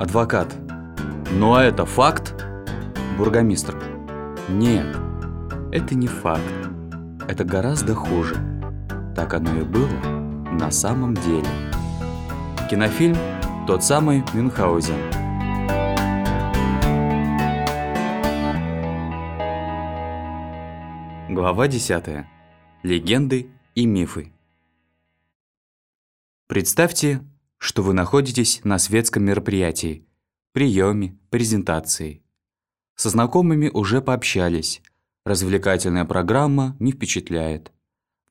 Адвокат. Но это факт? Бургомистр. Нет, это не факт. Это гораздо хуже. Так оно и было на самом деле. Кинофильм «Тот самый Мюнхгаузен». Глава 10. Легенды и мифы. Представьте, что вы находитесь на светском мероприятии, приеме, презентации. Со знакомыми уже пообщались. Развлекательная программа не впечатляет.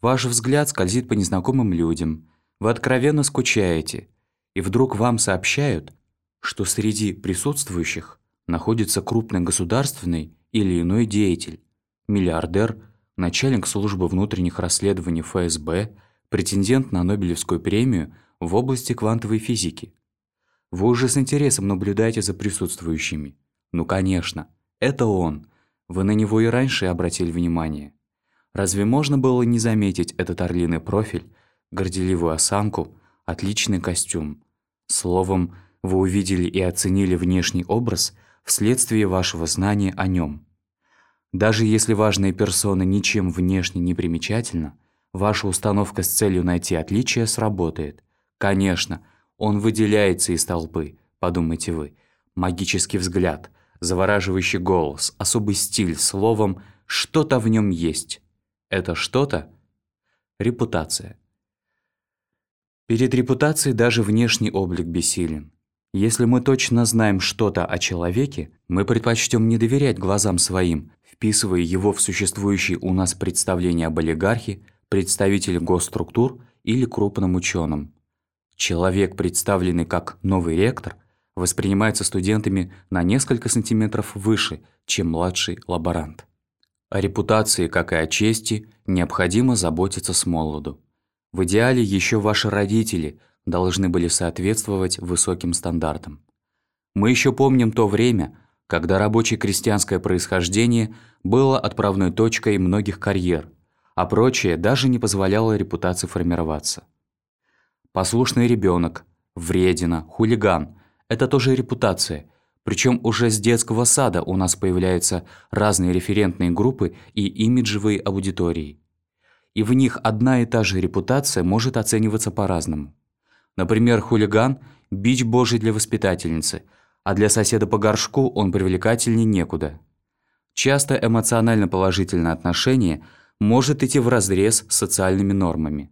Ваш взгляд скользит по незнакомым людям. Вы откровенно скучаете. И вдруг вам сообщают, что среди присутствующих находится крупный государственный или иной деятель, миллиардер, начальник службы внутренних расследований ФСБ, претендент на Нобелевскую премию в области квантовой физики. Вы уже с интересом наблюдаете за присутствующими. Ну, конечно, это он. Вы на него и раньше обратили внимание. Разве можно было не заметить этот орлиный профиль, горделивую осанку, отличный костюм? Словом, вы увидели и оценили внешний образ вследствие вашего знания о нем. Даже если важная персона ничем внешне не примечательна, Ваша установка с целью найти отличия сработает. Конечно, он выделяется из толпы, подумайте вы. Магический взгляд, завораживающий голос, особый стиль, словом, что-то в нем есть. Это что-то – репутация. Перед репутацией даже внешний облик бессилен. Если мы точно знаем что-то о человеке, мы предпочтем не доверять глазам своим, вписывая его в существующие у нас представления об олигархе, представитель госструктур или крупным ученым. Человек, представленный как новый ректор, воспринимается студентами на несколько сантиметров выше, чем младший лаборант. О репутации, как и о чести, необходимо заботиться с молоду. В идеале еще ваши родители должны были соответствовать высоким стандартам. Мы еще помним то время, когда рабочее крестьянское происхождение было отправной точкой многих карьер – а прочее даже не позволяло репутации формироваться. Послушный ребенок, вредина, хулиган – это тоже репутация, причем уже с детского сада у нас появляются разные референтные группы и имиджевые аудитории. И в них одна и та же репутация может оцениваться по-разному. Например, хулиган – бич божий для воспитательницы, а для соседа по горшку он привлекательнее некуда. Часто эмоционально положительное отношение – может идти вразрез с социальными нормами.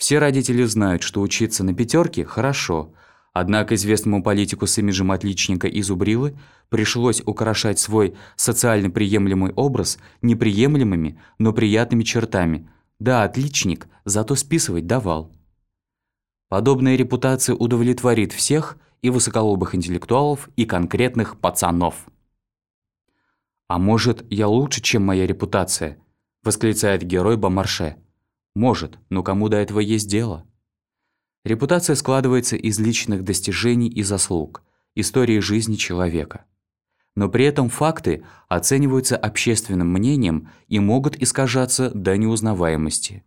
Все родители знают, что учиться на пятерке хорошо, однако известному политику с имиджем отличника и зубрилы пришлось украшать свой социально приемлемый образ неприемлемыми, но приятными чертами. Да, отличник, зато списывать давал. Подобная репутация удовлетворит всех и высоколобых интеллектуалов, и конкретных пацанов. А может, я лучше, чем моя репутация –– восклицает герой Бомарше. «Может, но кому до этого есть дело?» Репутация складывается из личных достижений и заслуг, истории жизни человека. Но при этом факты оцениваются общественным мнением и могут искажаться до неузнаваемости.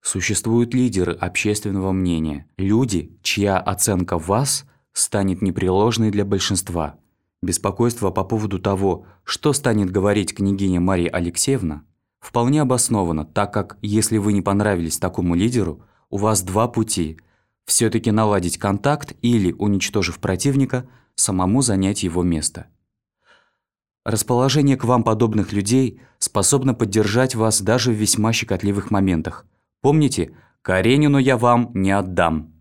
Существуют лидеры общественного мнения, люди, чья оценка вас станет непреложной для большинства. Беспокойство по поводу того, что станет говорить княгиня Мария Алексеевна, вполне обосновано, так как если вы не понравились такому лидеру, у вас два пути – все-таки наладить контакт или, уничтожив противника, самому занять его место. Расположение к вам подобных людей способно поддержать вас даже в весьма щекотливых моментах. Помните, Каренину я вам не отдам.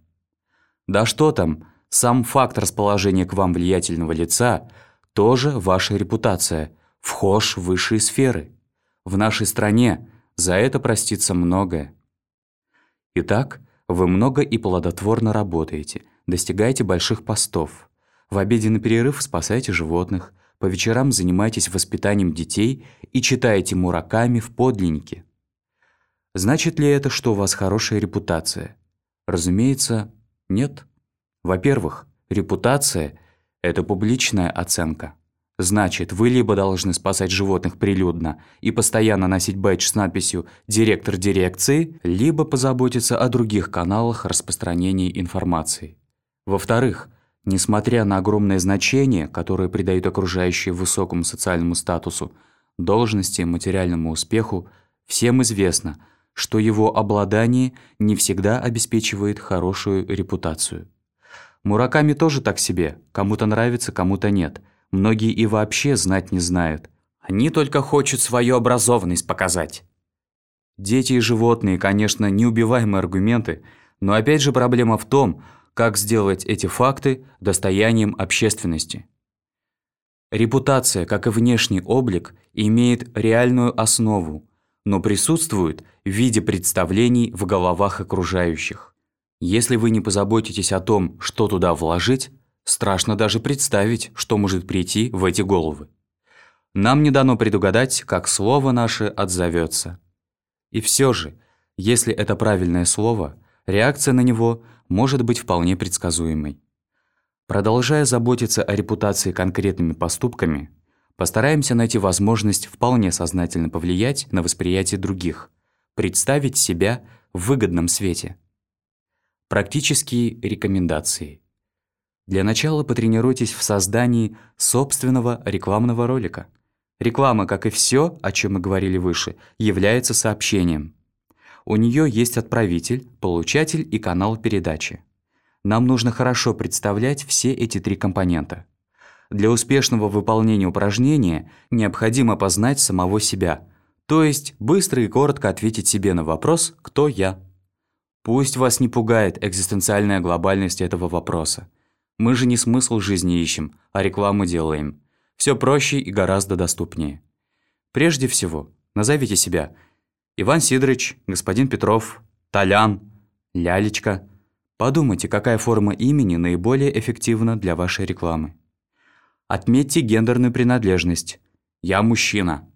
Да что там, сам факт расположения к вам влиятельного лица – тоже ваша репутация, вхож в высшие сферы. В нашей стране за это простится многое. Итак, вы много и плодотворно работаете, достигаете больших постов. В обеденный перерыв спасаете животных, по вечерам занимаетесь воспитанием детей и читаете Мураками в подлиннике. Значит ли это, что у вас хорошая репутация? Разумеется, нет. Во-первых, репутация – это публичная оценка. Значит, вы либо должны спасать животных прилюдно и постоянно носить бэдж с надписью «Директор дирекции», либо позаботиться о других каналах распространения информации. Во-вторых, Несмотря на огромное значение, которое придают окружающие высокому социальному статусу, должности, материальному успеху, всем известно, что его обладание не всегда обеспечивает хорошую репутацию. Мураками тоже так себе, кому-то нравится, кому-то нет. Многие и вообще знать не знают. Они только хотят свою образованность показать. Дети и животные, конечно, неубиваемые аргументы, но опять же проблема в том, как сделать эти факты достоянием общественности. Репутация, как и внешний облик, имеет реальную основу, но присутствует в виде представлений в головах окружающих. Если вы не позаботитесь о том, что туда вложить, страшно даже представить, что может прийти в эти головы. Нам не дано предугадать, как слово наше отзовется. И все же, если это правильное слово, реакция на него может быть вполне предсказуемой. Продолжая заботиться о репутации конкретными поступками, постараемся найти возможность вполне сознательно повлиять на восприятие других, представить себя в выгодном свете. Практические рекомендации. Для начала потренируйтесь в создании собственного рекламного ролика. Реклама, как и все, о чем мы говорили выше, является сообщением. У нее есть отправитель, получатель и канал передачи. Нам нужно хорошо представлять все эти три компонента. Для успешного выполнения упражнения необходимо познать самого себя, то есть быстро и коротко ответить себе на вопрос «Кто я?». Пусть вас не пугает экзистенциальная глобальность этого вопроса. Мы же не смысл жизни ищем, а рекламу делаем. Все проще и гораздо доступнее. Прежде всего, назовите себя Иван Сидорович, господин Петров, Толян, Лялечка – Подумайте, какая форма имени наиболее эффективна для вашей рекламы. Отметьте гендерную принадлежность. Я мужчина.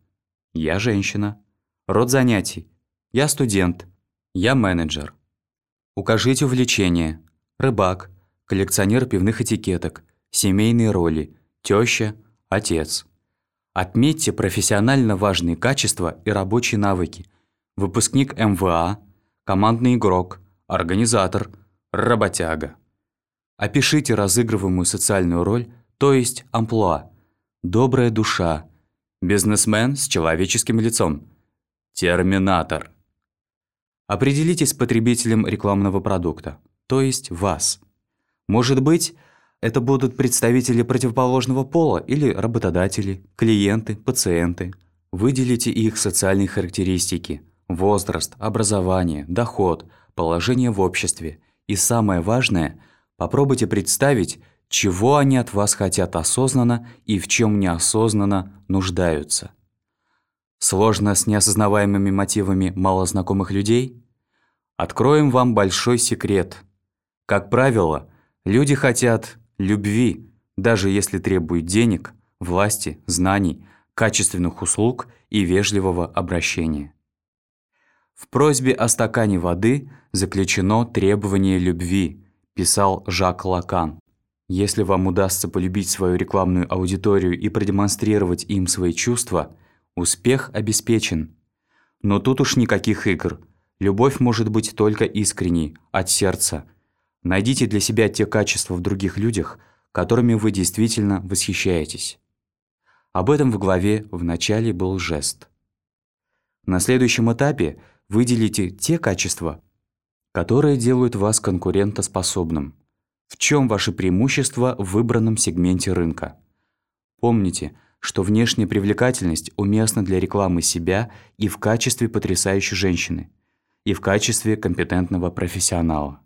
Я женщина. Род занятий. Я студент. Я менеджер. Укажите увлечение. Рыбак. Коллекционер пивных этикеток. Семейные роли. Теща. Отец. Отметьте профессионально важные качества и рабочие навыки. Выпускник МВА. Командный игрок. Организатор Работяга. Опишите разыгрываемую социальную роль, то есть амплуа. Добрая душа. Бизнесмен с человеческим лицом. Терминатор. Определитесь с потребителем рекламного продукта, то есть вас. Может быть, это будут представители противоположного пола или работодатели, клиенты, пациенты. Выделите их социальные характеристики – возраст, образование, доход, положение в обществе – и самое важное, попробуйте представить, чего они от вас хотят осознанно и в чем неосознанно нуждаются. Сложно с неосознаваемыми мотивами малознакомых людей? Откроем вам большой секрет. Как правило, люди хотят любви, даже если требуют денег, власти, знаний, качественных услуг и вежливого обращения. В просьбе о стакане воды заключено требование любви, писал Жак Лакан. Если вам удастся полюбить свою рекламную аудиторию и продемонстрировать им свои чувства, успех обеспечен. Но тут уж никаких игр. Любовь может быть только искренней, от сердца. Найдите для себя те качества в других людях, которыми вы действительно восхищаетесь. Об этом в главе в начале был жест. На следующем этапе Выделите те качества, которые делают вас конкурентоспособным. В чем ваше преимущество в выбранном сегменте рынка? Помните, что внешняя привлекательность уместна для рекламы себя и в качестве потрясающей женщины, и в качестве компетентного профессионала.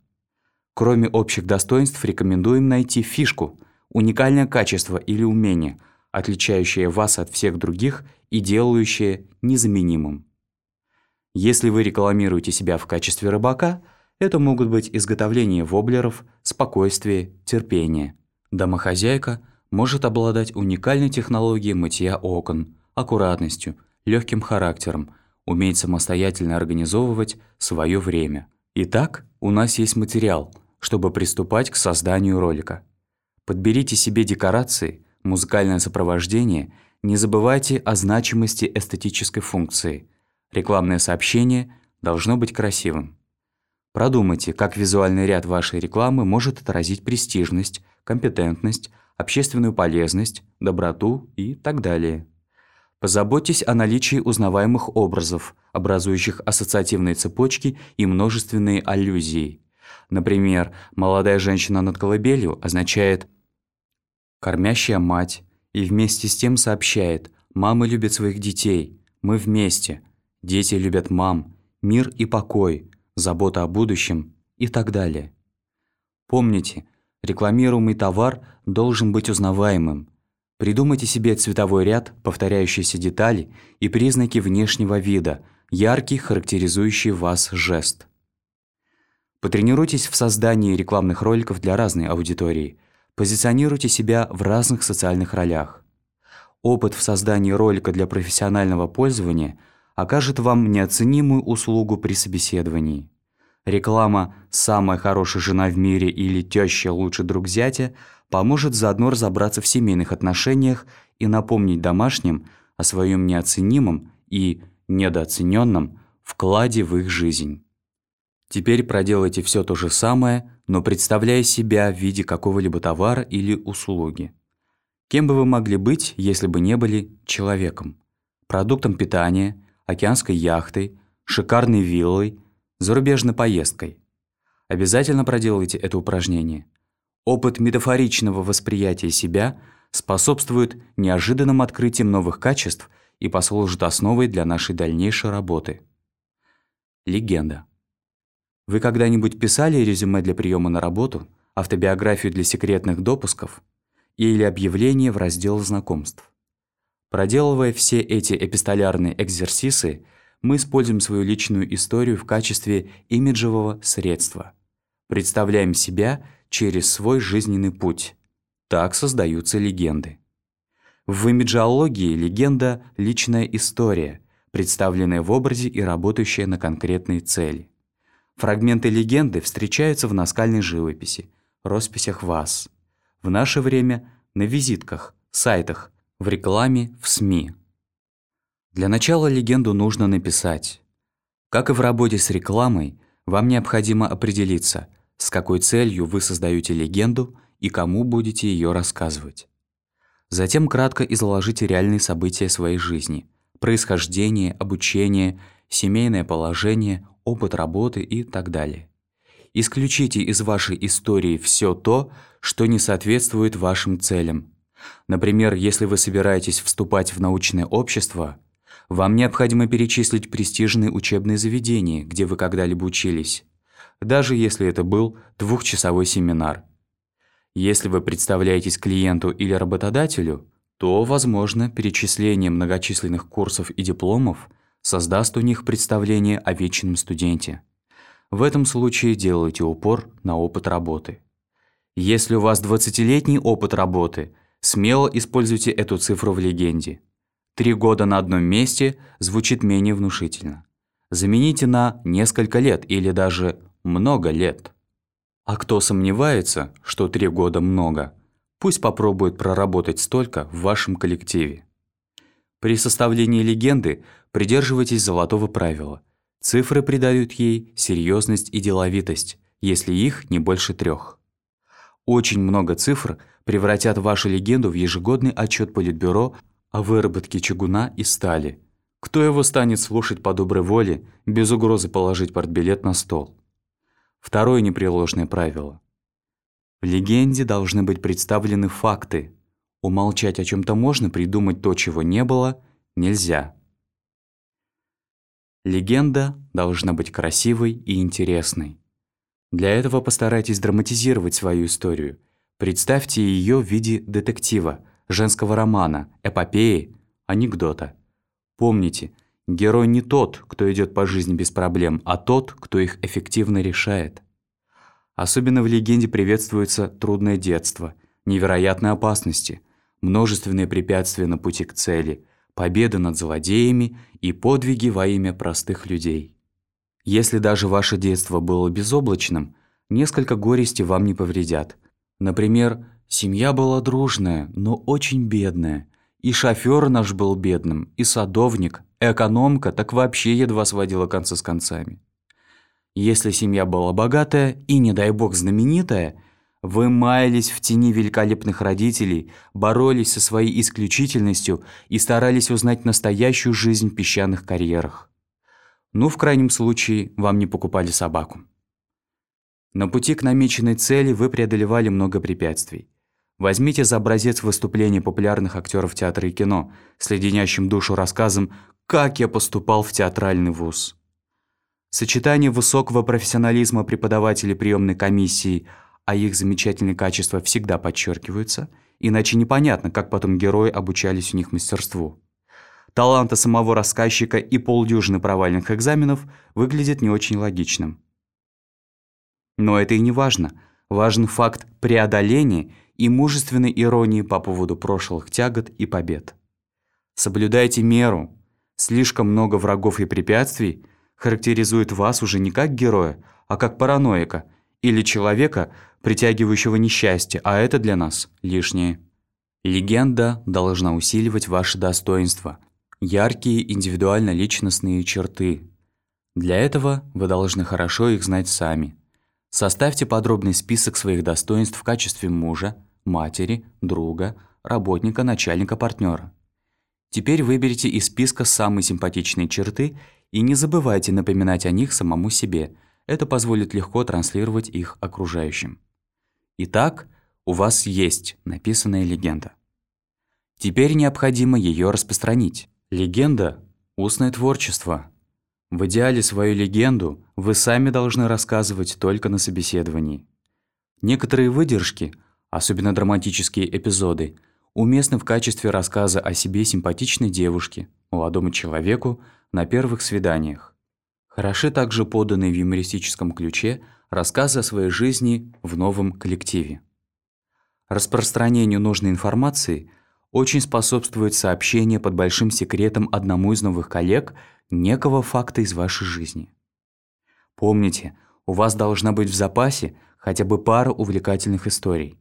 Кроме общих достоинств рекомендуем найти фишку, уникальное качество или умение, отличающее вас от всех других и делающее незаменимым. Если вы рекламируете себя в качестве рыбака, это могут быть изготовление воблеров, спокойствие, терпение. Домохозяйка может обладать уникальной технологией мытья окон, аккуратностью, легким характером, уметь самостоятельно организовывать свое время. Итак, у нас есть материал, чтобы приступать к созданию ролика. Подберите себе декорации, музыкальное сопровождение, не забывайте о значимости эстетической функции – Рекламное сообщение должно быть красивым. Продумайте, как визуальный ряд вашей рекламы может отразить престижность, компетентность, общественную полезность, доброту и так далее. Позаботьтесь о наличии узнаваемых образов, образующих ассоциативные цепочки и множественные аллюзии. Например, «молодая женщина над колыбелью» означает «кормящая мать» и вместе с тем сообщает «мамы любят своих детей», «мы вместе», «дети любят мам», «мир и покой», «забота о будущем» и так далее. Помните, рекламируемый товар должен быть узнаваемым, Придумайте себе цветовой ряд, повторяющиеся детали и признаки внешнего вида, яркий, характеризующий вас жест. Потренируйтесь в создании рекламных роликов для разной аудитории. Позиционируйте себя в разных социальных ролях. Опыт в создании ролика для профессионального пользования окажет вам неоценимую услугу при собеседовании. Реклама «Самая хорошая жена в мире» или «Теща лучше друг зятя» поможет заодно разобраться в семейных отношениях и напомнить домашним о своем неоценимом и недооцененном вкладе в их жизнь. Теперь проделайте все то же самое, но представляя себя в виде какого-либо товара или услуги. Кем бы вы могли быть, если бы не были человеком? Продуктом питания, океанской яхтой, шикарной виллой, зарубежной поездкой. Обязательно проделайте это упражнение. Опыт метафоричного восприятия себя способствует неожиданным открытиям новых качеств и послужит основой для нашей дальнейшей работы. Легенда. Вы когда-нибудь писали резюме для приема на работу, автобиографию для секретных допусков или объявление в раздел знакомств? Проделывая все эти эпистолярные экзерсисы, мы используем свою личную историю в качестве имиджевого средства. Представляем себя через свой жизненный путь. Так создаются легенды. В имиджологии легенда – личная история, представленная в образе и работающая на конкретной цели. Фрагменты легенды встречаются в наскальной живописи, росписях ВАЗ. В наше время – на визитках, сайтах, в рекламе, в СМИ. Для начала легенду нужно написать. Как и в работе с рекламой, вам необходимо определиться, с какой целью вы создаете легенду и кому будете ее рассказывать. Затем кратко изложите реальные события своей жизни, происхождение, обучение, семейное положение, опыт работы и так далее. Исключите из вашей истории все то, что не соответствует вашим целям. Например, если вы собираетесь вступать в научное общество – вам необходимо перечислить престижные учебные заведения, где вы когда-либо учились, даже если это был двухчасовой семинар. Если вы представляетесь клиенту или работодателю, то, возможно, перечисление многочисленных курсов и дипломов создаст у них представление о вечном студенте. В этом случае делайте упор на опыт работы. Если у вас 20-летний опыт работы, смело используйте эту цифру в легенде – Три года на одном месте звучит менее внушительно. Замените на несколько лет или даже много лет. А кто сомневается, что три года много, пусть попробует проработать столько в вашем коллективе. При составлении легенды придерживайтесь золотого правила. Цифры придают ей серьезность и деловитость, если их не больше трех. Очень много цифр превратят вашу легенду в ежегодный отчет Политбюро о выработке чугуна и стали. Кто его станет слушать по доброй воле, без угрозы положить портбилет на стол? Второе непреложное правило. В легенде должны быть представлены факты. Умолчать о чем то можно, придумать то, чего не было, нельзя. Легенда должна быть красивой и интересной. Для этого постарайтесь драматизировать свою историю. Представьте ее в виде детектива – женского романа, эпопеи, анекдота. Помните, герой не тот, кто идет по жизни без проблем, а тот, кто их эффективно решает. Особенно в легенде приветствуется трудное детство, невероятные опасности, множественные препятствия на пути к цели, победа над злодеями и подвиги во имя простых людей. Если даже ваше детство было безоблачным, несколько горести вам не повредят. Например, Семья была дружная, но очень бедная. И шофёр наш был бедным, и садовник, и экономка так вообще едва сводила концы с концами. Если семья была богатая и, не дай бог, знаменитая, вы маялись в тени великолепных родителей, боролись со своей исключительностью и старались узнать настоящую жизнь в песчаных карьерах. Ну, в крайнем случае, вам не покупали собаку. На пути к намеченной цели вы преодолевали много препятствий. Возьмите за образец выступления популярных актеров театра и кино с леденящим душу рассказом «Как я поступал в театральный вуз». Сочетание высокого профессионализма преподавателей приемной комиссии, а их замечательные качества всегда подчеркиваются, иначе непонятно, как потом герои обучались у них мастерству. Таланта самого рассказчика и полдюжины провальных экзаменов выглядит не очень логичным. Но это и не важно. Важен факт преодоления и мужественной иронии по поводу прошлых тягот и побед. Соблюдайте меру. Слишком много врагов и препятствий характеризует вас уже не как героя, а как параноика или человека, притягивающего несчастье, а это для нас лишнее. Легенда должна усиливать ваши достоинства, яркие индивидуально-личностные черты. Для этого вы должны хорошо их знать сами – Составьте подробный список своих достоинств в качестве мужа, матери, друга, работника, начальника, партнера. Теперь выберите из списка самые симпатичные черты и не забывайте напоминать о них самому себе. Это позволит легко транслировать их окружающим. Итак, у вас есть написанная легенда. Теперь необходимо ее распространить. Легенда – устное творчество – в идеале свою легенду вы сами должны рассказывать только на собеседовании. Некоторые выдержки, особенно драматические эпизоды, уместны в качестве рассказа о себе симпатичной девушке, молодому человеку на первых свиданиях. Хороши также поданные в юмористическом ключе рассказы о своей жизни в новом коллективе. Распространению нужной информации очень способствует сообщение под большим секретом одному из новых коллег – некого факта из вашей жизни. Помните, у вас должна быть в запасе хотя бы пара увлекательных историй.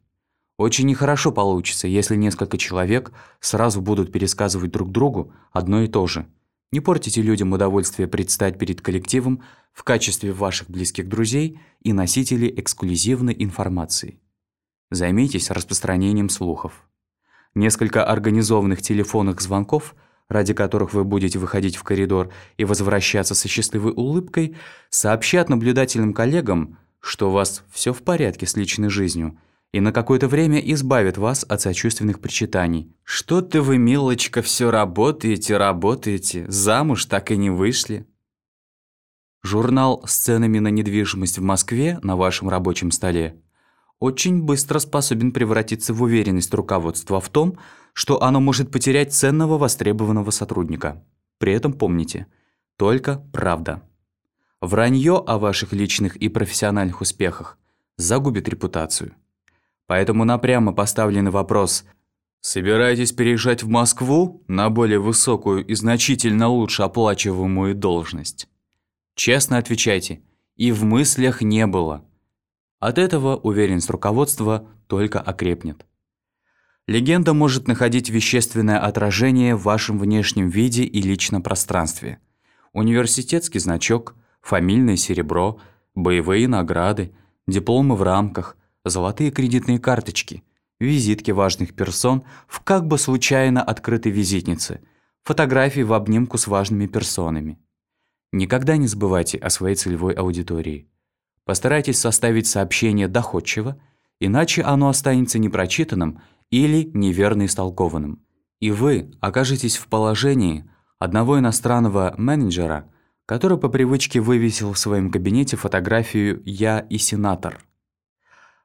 Очень нехорошо получится, если несколько человек сразу будут пересказывать друг другу одно и то же. Не портите людям удовольствие предстать перед коллективом в качестве ваших близких друзей и носителей эксклюзивной информации. Займитесь распространением слухов. Несколько организованных телефонных звонков – ради которых вы будете выходить в коридор и возвращаться со счастливой улыбкой, сообщат наблюдательным коллегам, что у вас все в порядке с личной жизнью, и на какое-то время избавят вас от сочувственных причитаний. «Что-то вы, милочка, все работаете, работаете, замуж так и не вышли». Журнал с ценами на недвижимость в Москве на вашем рабочем столе очень быстро способен превратиться в уверенность руководства в том, что оно может потерять ценного востребованного сотрудника. При этом помните, только правда. Вранье о ваших личных и профессиональных успехах загубит репутацию. Поэтому на прямо вопрос «Собираетесь переезжать в Москву на более высокую и значительно лучше оплачиваемую должность?» Честно отвечайте, и в мыслях не было – от этого уверенность руководства только окрепнет. Легенда может находить вещественное отражение в вашем внешнем виде и личном пространстве. Университетский значок, фамильное серебро, боевые награды, дипломы в рамках, золотые кредитные карточки, визитки важных персон в как бы случайно открытой визитнице, фотографии в обнимку с важными персонами. Никогда не забывайте о своей целевой аудитории. Постарайтесь составить сообщение доходчиво, иначе оно останется непрочитанным или неверно истолкованным. И вы окажетесь в положении одного иностранного менеджера, который по привычке вывесил в своем кабинете фотографию «Я и сенатор».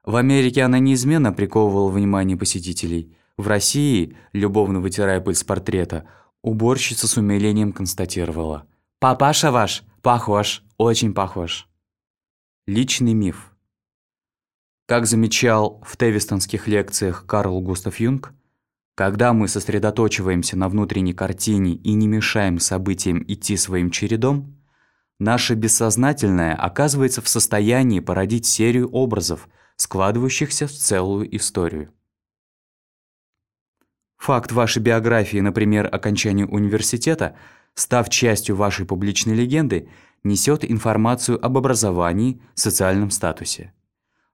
В Америке она неизменно приковывала внимание посетителей. В России, любовно вытирая пыль с портрета, уборщица с умилением констатировала. «Папаша ваш похож, очень похож». Личный миф. Как замечал в тевистонских лекциях Карл Густав Юнг, когда мы сосредоточиваемся на внутренней картине и не мешаем событиям идти своим чередом, наше бессознательное оказывается в состоянии породить серию образов, складывающихся в целую историю. Факт вашей биографии, например, окончания университета, став частью вашей публичной легенды, несет информацию об образовании, социальном статусе.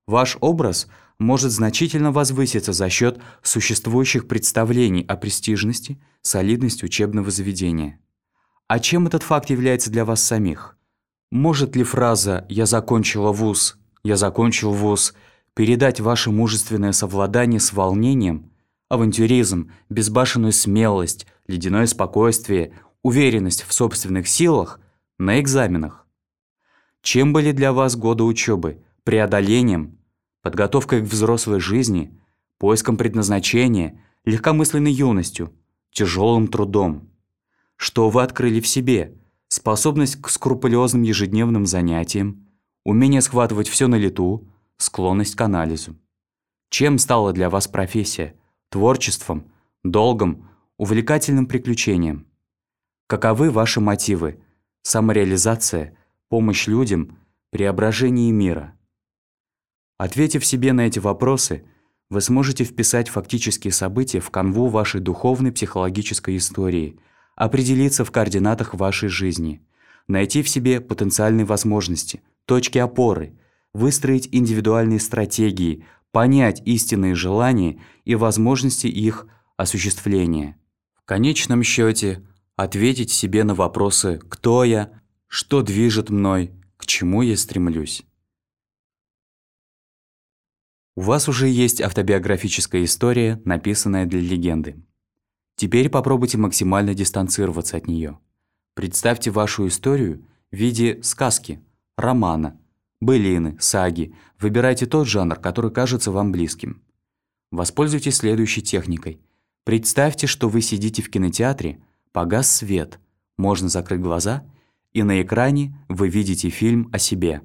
Ваш образ может значительно возвыситься за счет существующих представлений о престижности, солидности учебного заведения. А чем этот факт является для вас самих? Может ли фраза «я закончила вуз», «я закончил вуз» передать ваше мужественное совладание с волнением, авантюризм, безбашенную смелость, ледяное спокойствие, уверенность в собственных силах на экзаменах? Чем были для вас годы учебы? Преодолением, подготовкой к взрослой жизни, поиском предназначения, легкомысленной юностью, тяжелым трудом? Что вы открыли в себе? Способность к скрупулезным ежедневным занятиям, умение схватывать все на лету, склонность к анализу. Чем стала для вас профессия? Творчеством, долгом, увлекательным приключением? Каковы ваши мотивы? Самореализация, помощь людям, преображение мира? Ответив себе на эти вопросы, вы сможете вписать фактические события в канву вашей духовной психологической истории, определиться в координатах вашей жизни, найти в себе потенциальные возможности, точки опоры – выстроить индивидуальные стратегии, понять истинные желания и возможности их осуществления. В конечном счете ответить себе на вопросы «Кто я?», «Что движет мной?», «К чему я стремлюсь?». У вас уже есть автобиографическая история, написанная для легенды. Теперь попробуйте максимально дистанцироваться от нее. Представьте вашу историю в виде сказки, романа – былины, саги. Выбирайте тот жанр, который кажется вам близким. Воспользуйтесь следующей техникой. Представьте, что вы сидите в кинотеатре, погас свет, можно закрыть глаза, и на экране вы видите фильм о себе.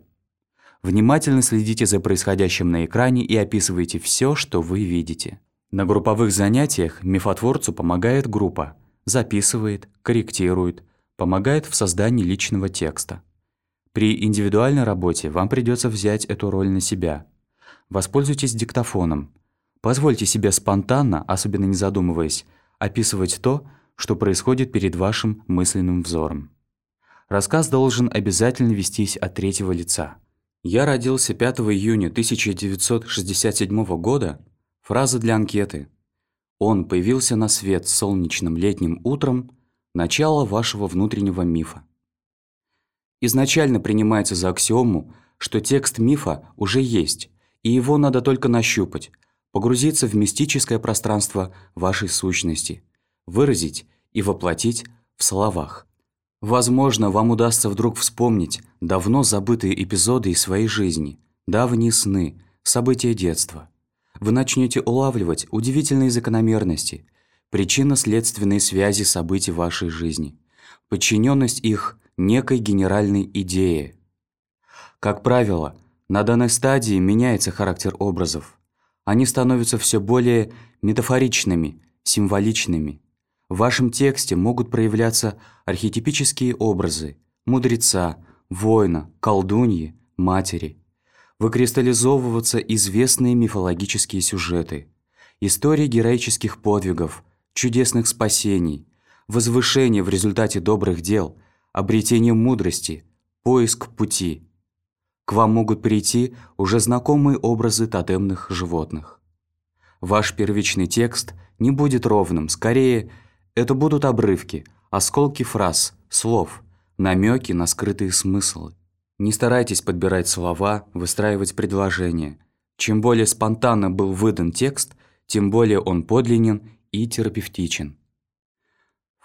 Внимательно следите за происходящим на экране и описывайте все, что вы видите. На групповых занятиях мифотворцу помогает группа, записывает, корректирует, помогает в создании личного текста. При индивидуальной работе вам придется взять эту роль на себя. Воспользуйтесь диктофоном. Позвольте себе спонтанно, особенно не задумываясь, описывать то, что происходит перед вашим мысленным взором. Рассказ должен обязательно вестись от третьего лица. «Я родился 5 июня 1967 года» – фраза для анкеты. «Он появился на свет солнечным летним утром» – начало вашего внутреннего мифа изначально принимается за аксиому, что текст мифа уже есть, и его надо только нащупать, погрузиться в мистическое пространство вашей сущности, выразить и воплотить в словах. Возможно, вам удастся вдруг вспомнить давно забытые эпизоды из своей жизни, давние сны, события детства. Вы начнете улавливать удивительные закономерности, причинно-следственные связи событий вашей жизни, подчиненность их некой генеральной идее. Как правило, на данной стадии меняется характер образов. Они становятся все более метафоричными, символичными. В вашем тексте могут проявляться архетипические образы мудреца, воина, колдуньи, матери. Выкристаллизовываться известные мифологические сюжеты, истории героических подвигов, чудесных спасений, возвышения в результате добрых дел – обретение мудрости, поиск пути. К вам могут прийти уже знакомые образы тотемных животных. Ваш первичный текст не будет ровным, скорее, это будут обрывки, осколки фраз, слов, намеки на скрытые смыслы. Не старайтесь подбирать слова, выстраивать предложения. Чем более спонтанно был выдан текст, тем более он подлинен и терапевтичен.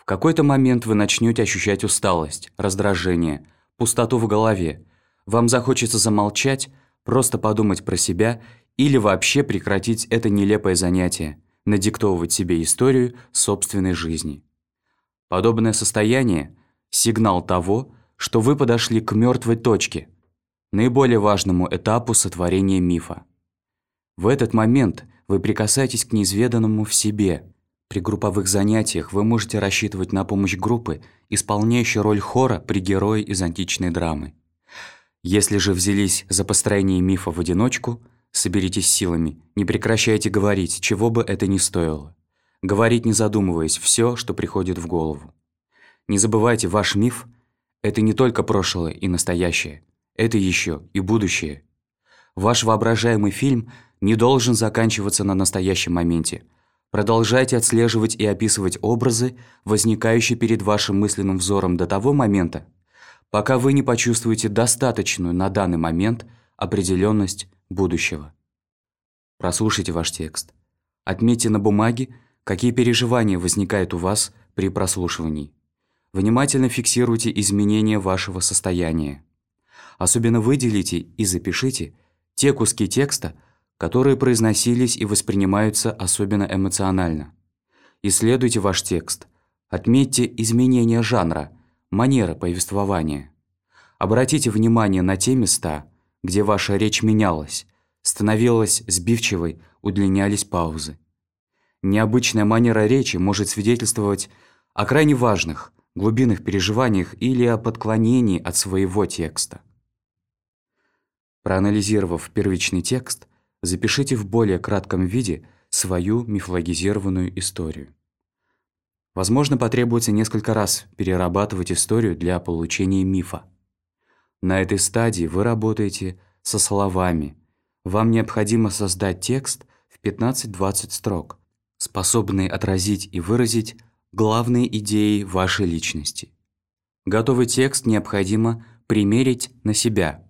В какой-то момент вы начнете ощущать усталость, раздражение, пустоту в голове. Вам захочется замолчать, просто подумать про себя или вообще прекратить это нелепое занятие, надиктовывать себе историю собственной жизни. Подобное состояние – сигнал того, что вы подошли к мертвой точке, наиболее важному этапу сотворения мифа. В этот момент вы прикасаетесь к неизведанному в себе – при групповых занятиях вы можете рассчитывать на помощь группы, исполняющей роль хора при герое из античной драмы. Если же взялись за построение мифа в одиночку, соберитесь силами, не прекращайте говорить, чего бы это ни стоило. Говорить не задумываясь все, что приходит в голову. Не забывайте, ваш миф – Это не только прошлое и настоящее, это еще и будущее. Ваш воображаемый фильм не должен заканчиваться на настоящем моменте. Продолжайте отслеживать и описывать образы, возникающие перед вашим мысленным взором до того момента, пока вы не почувствуете достаточную на данный момент определенность будущего. Прослушайте ваш текст. Отметьте на бумаге, какие переживания возникают у вас при прослушивании. Внимательно фиксируйте изменения вашего состояния. Особенно выделите и запишите те куски текста, которые произносились и воспринимаются особенно эмоционально. Исследуйте ваш текст. Отметьте изменения жанра, манеры повествования. Обратите внимание на те места, где ваша речь менялась, становилась сбивчивой, удлинялись паузы. Необычная манера речи может свидетельствовать о крайне важных, глубинных переживаниях или о подклонении от своего текста. Проанализировав первичный текст, запишите в более кратком виде свою мифологизированную историю. Возможно, потребуется несколько раз перерабатывать историю для получения мифа. На этой стадии вы работаете со словами. Вам необходимо создать текст в 15-20 строк, способный отразить и выразить главные идеи вашей личности. Готовый текст необходимо примерить на себя,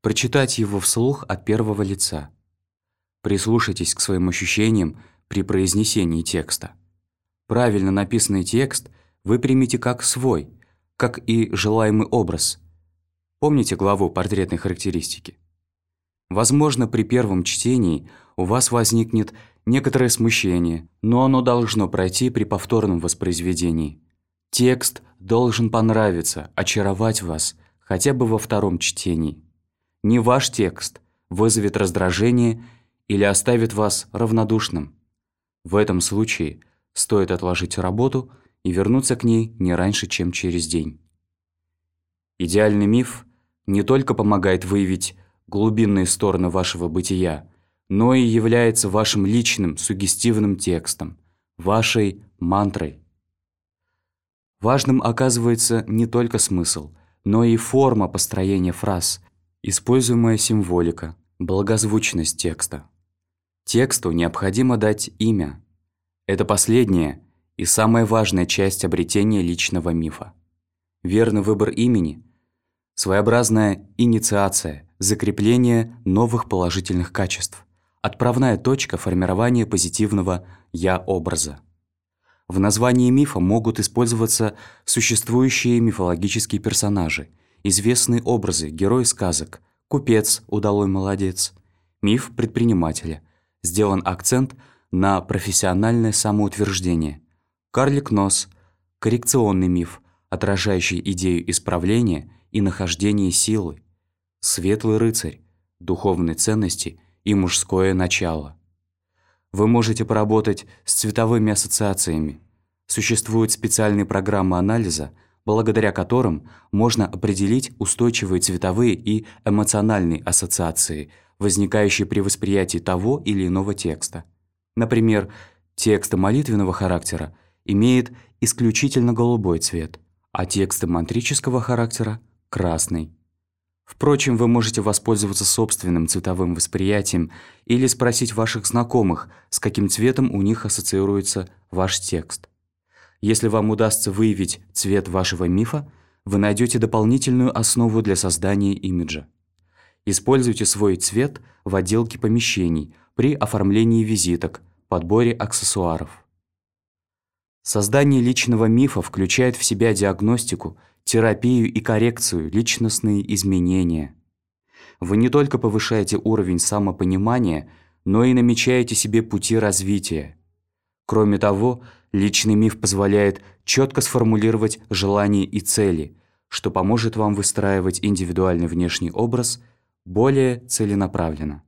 прочитать его вслух от первого лица. Прислушайтесь к своим ощущениям при произнесении текста. Правильно написанный текст вы примите как свой, как и желаемый образ. Помните главу портретной характеристики? Возможно, при первом чтении у вас возникнет некоторое смущение, но оно должно пройти при повторном воспроизведении. Текст должен понравиться, очаровать вас хотя бы во втором чтении. Не ваш текст вызовет раздражение или оставит вас равнодушным. В этом случае стоит отложить работу и вернуться к ней не раньше, чем через день. Идеальный миф не только помогает выявить глубинные стороны вашего бытия – но и является вашим личным сугестивным текстом, вашей мантрой. Важным оказывается не только смысл, но и форма построения фраз, используемая символика, благозвучность текста. Тексту необходимо дать имя. Это последняя и самая важная часть обретения личного мифа. Верный выбор имени – своеобразная инициация, закрепление новых положительных качеств – Отправная точка формирования позитивного «я-образа». В названии мифа могут использоваться существующие мифологические персонажи, известные образы, герои сказок, купец, удалой молодец, миф предпринимателя. Сделан акцент на профессиональное самоутверждение. Карлик Нос – коррекционный миф, отражающий идею исправления и нахождения силы. Светлый рыцарь – духовные ценности – и мужское начало. Вы можете поработать с цветовыми ассоциациями. Существуют специальные программы анализа, благодаря которым можно определить устойчивые цветовые и эмоциональные ассоциации, возникающие при восприятии того или иного текста. Например, текст молитвенного характера имеет исключительно голубой цвет, а тексты мантрического характера – красный. Впрочем, вы можете воспользоваться собственным цветовым восприятием или спросить ваших знакомых, с каким цветом у них ассоциируется ваш текст. Если вам удастся выявить цвет вашего мифа, вы найдете дополнительную основу для создания имиджа. Используйте свой цвет в отделке помещений, при оформлении визиток, подборе аксессуаров. Создание личного мифа включает в себя диагностику – терапию и коррекцию, личностные изменения. Вы не только повышаете уровень самопонимания, но и намечаете себе пути развития. Кроме того, личный миф позволяет четко сформулировать желания и цели, что поможет вам выстраивать индивидуальный внешний образ более целенаправленно.